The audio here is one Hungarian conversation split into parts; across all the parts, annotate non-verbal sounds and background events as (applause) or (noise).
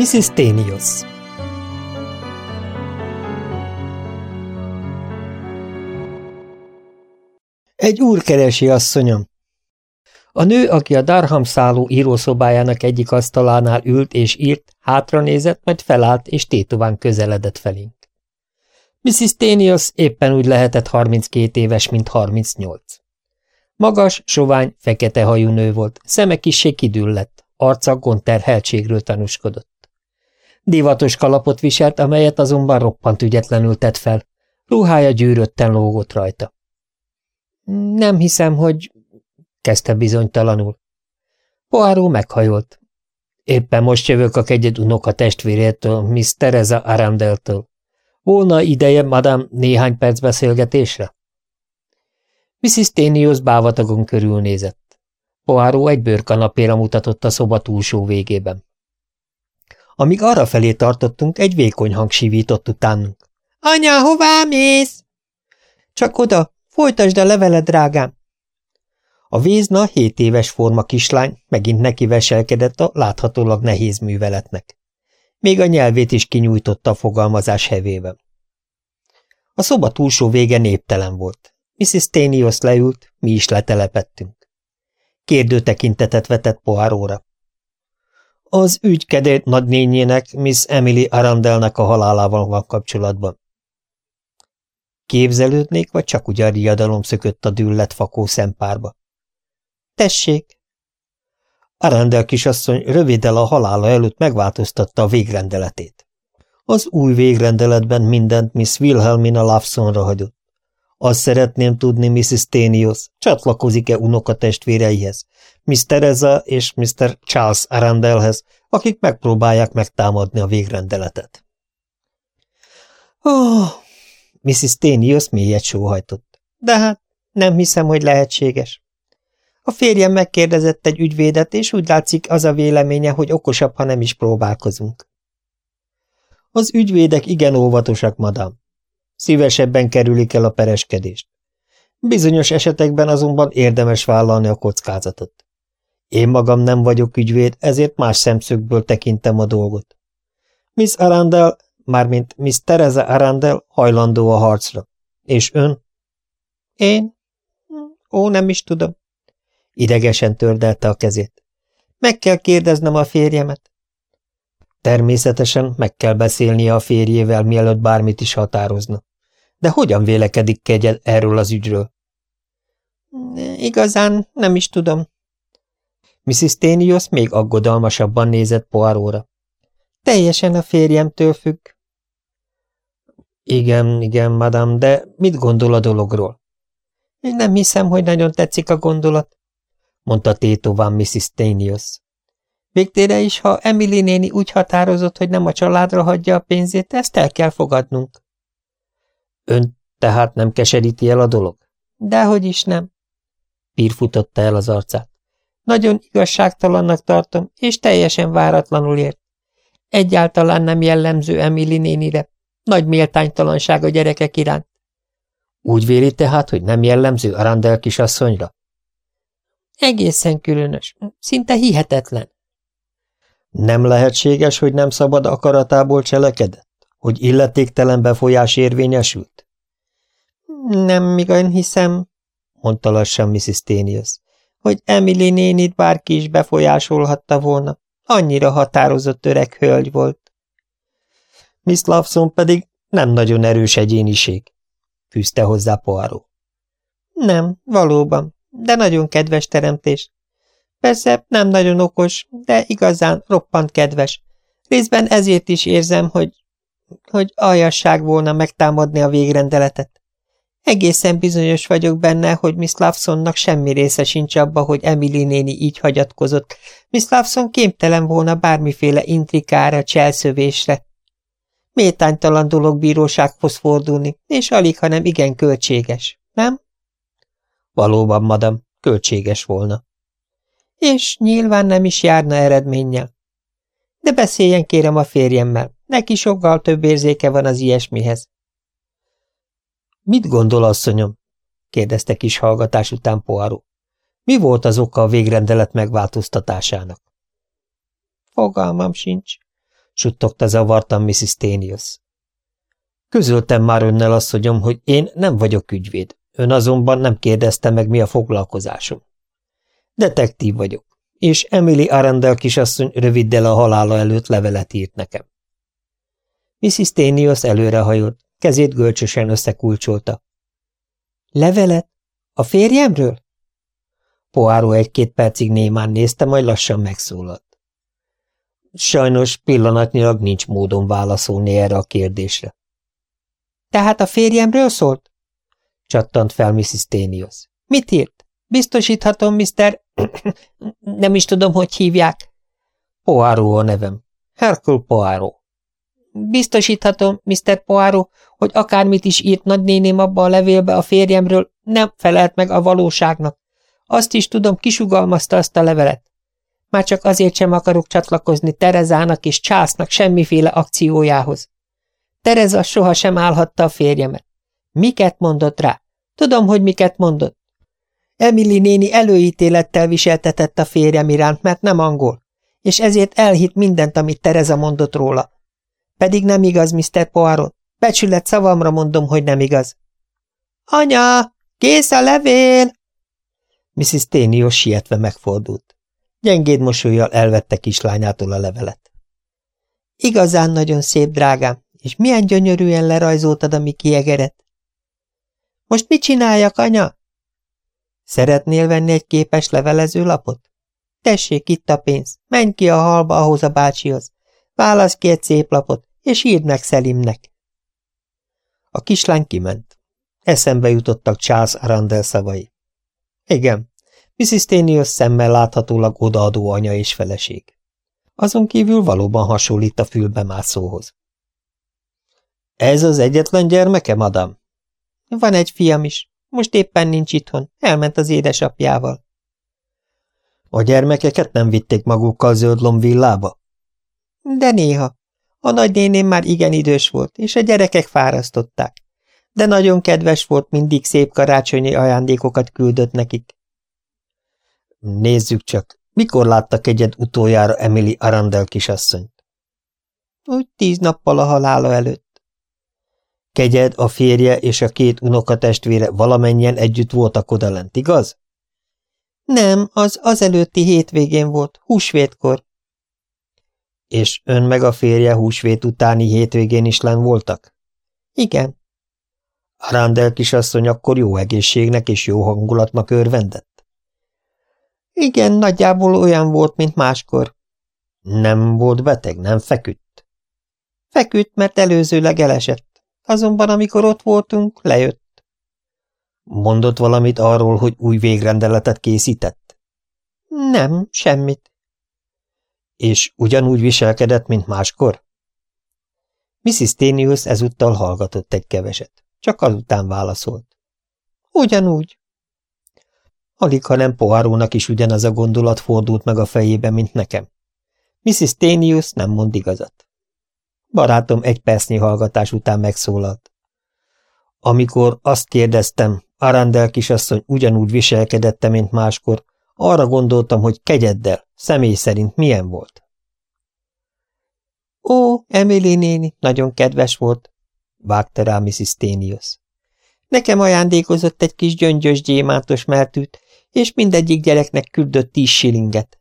Mrs. Tenios Egy úr keresi, asszonyom. A nő, aki a Darham szálló írószobájának egyik asztalánál ült és írt, hátranézett, majd felállt és tétován közeledett felénk. Mrs. Tenios éppen úgy lehetett 32 éves, mint 38. Magas, sovány, fekete hajú nő volt, szeme kissé kidüllett, arca gondterheltségről tanúskodott. Divatos kalapot viselt, amelyet azonban roppant ügyetlenül tett fel. Ruhája gyűrötten lógott rajta. Nem hiszem, hogy... kezdte bizonytalanul. Poáró meghajolt. Éppen most jövök a kegyed unoka testvérétől, Miss Teresa Arandeltől. Volna ideje, madám, néhány perc beszélgetésre? Mrs. Tenios bávatagon körülnézett. Poáró egy bőrkanapéra mutatott a szoba túlsó végében. Amíg arra felé tartottunk, egy vékony hang sívított utánunk. – Anya, hová mész? – Csak oda, folytasd a leveled, drágám! A vízna, hét éves forma kislány megint neki veselkedett a láthatólag nehéz műveletnek. Még a nyelvét is kinyújtotta a fogalmazás hevében. A szoba túlsó vége néptelen volt. Mrs. Tenios leült, mi is letelepettünk. Kérdő tekintetet vetett poáróra. Az ügykedét nagynényének, Miss Emily Arandelnek a halálával van kapcsolatban. Képzelődnék, vagy csak ugyan riadalom szökött a düllet fakó szempárba? Tessék! Arandel kisasszony röviddel a halála előtt megváltoztatta a végrendeletét. Az új végrendeletben mindent Miss Wilhelmina Lawsonra hagyott. Azt szeretném tudni, Mrs. Tenios, csatlakozik-e unokatestvéreihez, Miss Teresa és Mr. Charles Arandelhez, akik megpróbálják megtámadni a végrendeletet. Oh, Mrs. Tenios mélyet sóhajtott. De hát nem hiszem, hogy lehetséges. A férjem megkérdezett egy ügyvédet, és úgy látszik az a véleménye, hogy okosabb, ha nem is próbálkozunk. Az ügyvédek igen óvatosak, madám. Szívesebben kerülik el a pereskedést. Bizonyos esetekben azonban érdemes vállalni a kockázatot. Én magam nem vagyok ügyvéd, ezért más szemszögből tekintem a dolgot. Miss Arandel, mármint Miss Teresa Arandel hajlandó a harcra. És ön? Én? Ó, nem is tudom. Idegesen tördelte a kezét. Meg kell kérdeznem a férjemet. Természetesen meg kell beszélnie a férjével, mielőtt bármit is határozna. De hogyan vélekedik kegyed erről az ügyről? Igazán nem is tudom. Mrs. Tenios még aggodalmasabban nézett Poiróra. Teljesen a férjemtől függ. Igen, igen, madam, de mit gondol a dologról? Nem hiszem, hogy nagyon tetszik a gondolat, mondta tétován Mrs. Tenios. Végtére is, ha Emily néni úgy határozott, hogy nem a családra hagyja a pénzét, ezt el kell fogadnunk. Ön tehát nem keseríti el a dolog? Dehogy is nem. Pír futotta el az arcát. Nagyon igazságtalannak tartom, és teljesen váratlanul ért. Egyáltalán nem jellemző Emily nénire. Nagy méltánytalanság a gyerekek iránt. Úgy véli tehát, hogy nem jellemző Arandel kisasszonyra? Egészen különös, szinte hihetetlen. Nem lehetséges, hogy nem szabad akaratából cselekedett? Hogy illetéktelen befolyás érvényesült? Nem igazán hiszem, mondta lassan Mrs. Tenius, hogy Emily nénit bárki is befolyásolhatta volna. Annyira határozott öreg hölgy volt. Miss Lawson pedig nem nagyon erős egyéniség, fűzte hozzá Poirot. Nem, valóban, de nagyon kedves teremtés. Persze nem nagyon okos, de igazán roppant kedves. Részben ezért is érzem, hogy hogy aljasság volna megtámadni a végrendeletet. Egészen bizonyos vagyok benne, hogy Miss Lawsonnak semmi része sincs abba, hogy Emily néni így hagyatkozott. Miss Lawson kémtelen volna bármiféle intrikára, cselszövésre. Méltánytalan dolog bírósághoz fordulni, és alig, hanem igen költséges, nem? Valóban, madam, költséges volna. És nyilván nem is járna eredménnyel. De beszéljen kérem a férjemmel, neki sokkal több érzéke van az ilyesmihez. Mit gondol, asszonyom? kérdezte kis hallgatás után Poirot. Mi volt az oka a végrendelet megváltoztatásának? Fogalmam sincs. suttogta zavartan Mrs. Tenius. Közöltem már önnel, asszonyom, hogy én nem vagyok ügyvéd. Ön azonban nem kérdezte meg, mi a foglalkozásom. Detektív vagyok, és Emily Arundel kisasszony röviddel a halála előtt levelet írt nekem. Mrs. Tenius előrehajolt, kezét gölcsösen összekulcsolta. Levelet? A férjemről? Poáró egy-két percig némán nézte, majd lassan megszólalt. Sajnos pillanatnyilag nincs módon válaszolni erre a kérdésre. Tehát a férjemről szólt? Csattant fel Mrs. Tenius. Mit írt? Biztosíthatom, Mr. (clears throat) Nem is tudom, hogy hívják. Poáró a nevem. Hercule Poáró. Biztosíthatom, Mr. Poáró, hogy akármit is írt nagynéném abba a levélbe a férjemről, nem felelt meg a valóságnak. Azt is tudom, kisugalmazta azt a levelet. Már csak azért sem akarok csatlakozni Terezának és Császnak semmiféle akciójához. Tereza soha sem állhatta a férjemet. Miket mondott rá? Tudom, hogy miket mondott. Emily néni előítélettel viseltetett a férjem iránt, mert nem angol, és ezért elhitt mindent, amit Tereza mondott róla. Pedig nem igaz, Mr. Poirot. Becsület szavamra mondom, hogy nem igaz. Anya, kész a levél! Mrs. Ténios sietve megfordult. Gyengéd mosolyjal elvette kislányától a levelet. Igazán nagyon szép, drágám, és milyen gyönyörűen lerajzoltad a mi kiegeret. Most mit csináljak, anya? Szeretnél venni egy képes levelező lapot? Tessék itt a pénz, menj ki a halba ahhoz a bácsihoz, válasz ki egy szép lapot, és írd meg Szelimnek. A kislány kiment. Eszembe jutottak Charles Arandel szavai. Igen, Mrs. Tenius szemmel láthatólag odaadó anya és feleség. Azon kívül valóban hasonlít a fülbemászóhoz. Ez az egyetlen gyermeke, madam? Van egy fiam is. Most éppen nincs itthon. Elment az édesapjával. A gyermekeket nem vitték magukkal zöldlom villába? De néha. A nagynéném már igen idős volt, és a gyerekek fárasztották. De nagyon kedves volt, mindig szép karácsonyi ajándékokat küldött nekik. Nézzük csak, mikor láttak egyed utoljára Emily Arandel kisasszonyt? Úgy tíz nappal a halála előtt. Kegyed, a férje és a két unokatestvére valamennyien együtt voltak odalent, igaz? Nem, az az előtti hétvégén volt, húsvétkor. És ön meg a férje húsvét utáni hétvégén is len voltak? Igen. Arandel kisasszony akkor jó egészségnek és jó hangulatnak örvendett? Igen, nagyjából olyan volt, mint máskor. Nem volt beteg, nem feküdt? Feküdt, mert előzőleg elesett. Azonban, amikor ott voltunk, lejött. Mondott valamit arról, hogy új végrendeletet készített? Nem, semmit. És ugyanúgy viselkedett, mint máskor? Mrs. Tenius ezúttal hallgatott egy keveset, csak azután válaszolt. Ugyanúgy. Alig, ha nem Poárónak is ugyanaz a gondolat fordult meg a fejébe, mint nekem. Mrs. Tenius nem mond igazat. Barátom egy percnyi hallgatás után megszólalt. Amikor azt kérdeztem, Arandel kisasszony ugyanúgy viselkedette, mint máskor, arra gondoltam, hogy kegyeddel, személy szerint milyen volt. Ó, Emily néni, nagyon kedves volt, vágta rá Mrs. Tenius. Nekem ajándékozott egy kis gyöngyös gyémántos mertűt, és mindegyik gyereknek küldött tíz silinget.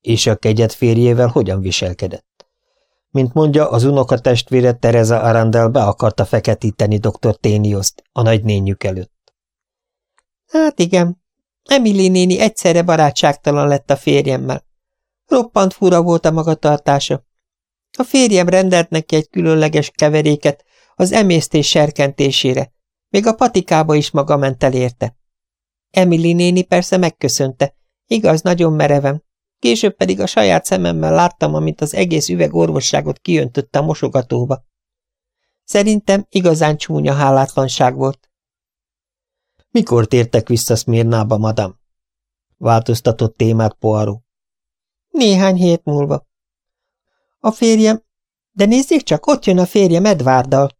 És a kegyet férjével hogyan viselkedett? Mint mondja, az unoka testvére Teresa Arandel be akarta feketíteni dr. Ténioszt a nagynényük előtt. Hát igen, Emily néni egyszerre barátságtalan lett a férjemmel. Roppant fura volt a magatartása. A férjem rendelt neki egy különleges keveréket az emésztés serkentésére, még a patikába is maga ment el érte. Emily néni persze megköszönte, igaz, nagyon mereven. Később pedig a saját szememmel láttam, amint az egész üveg orvosságot kiöntötte a mosogatóba. Szerintem igazán csúnya hálátlanság volt. Mikor tértek vissza Szmirnába, madam? Változtatott témát Poirot. Néhány hét múlva. A férjem, de nézzék csak, ott jön a férjem Edvárdal.